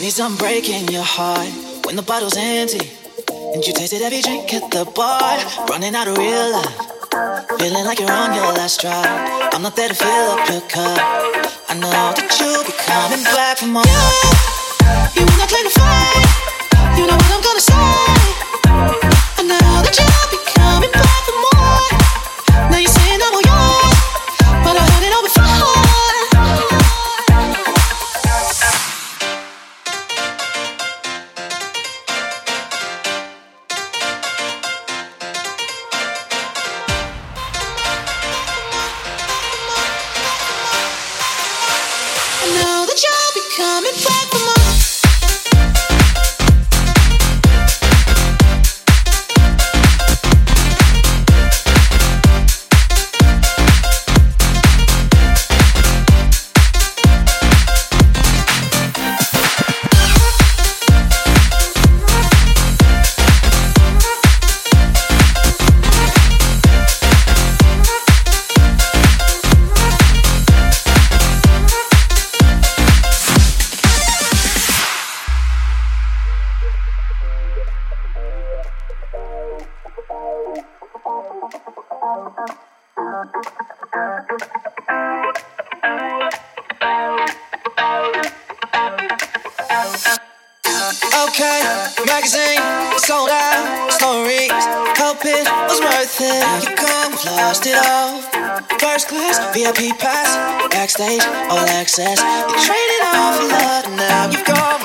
And he's done breaking your heart when the bottle's empty. And you tasted every drink at the bar, running out of real life. Feeling like you're on your last drop. I'm not there to fill up your cup. I know that you'll be coming back for more. It. You come, lost it all. First class, VIP pass, backstage, all access. You traded all for love, now you've gone